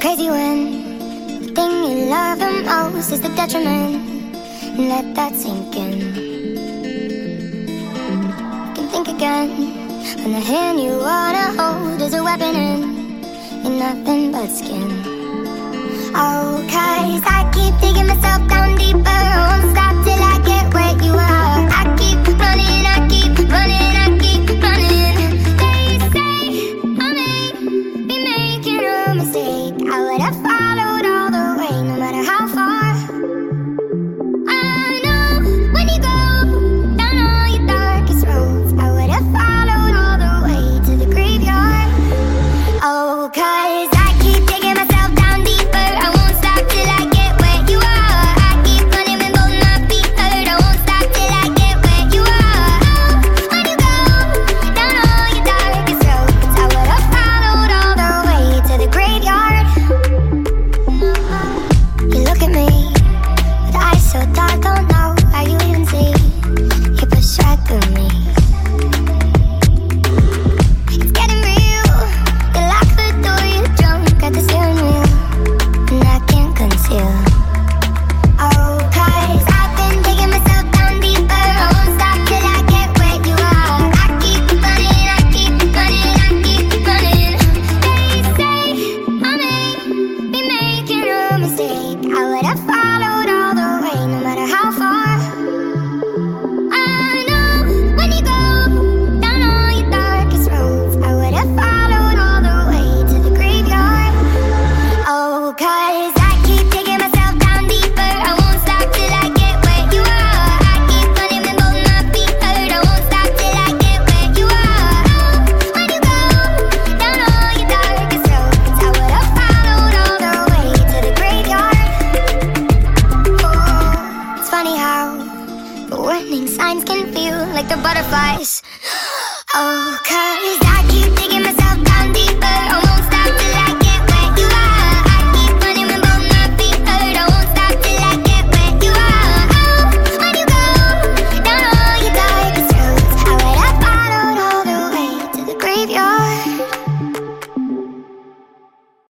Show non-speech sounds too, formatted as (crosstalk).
Crazy when the thing you love the most is the detriment. Let that sink in. You can think again when the hand you wanna hold is a weapon and you're nothing but skin. Oh, I keep digging myself down deeper. cause Warning signs can feel like the butterflies. (gasps) Oh, cause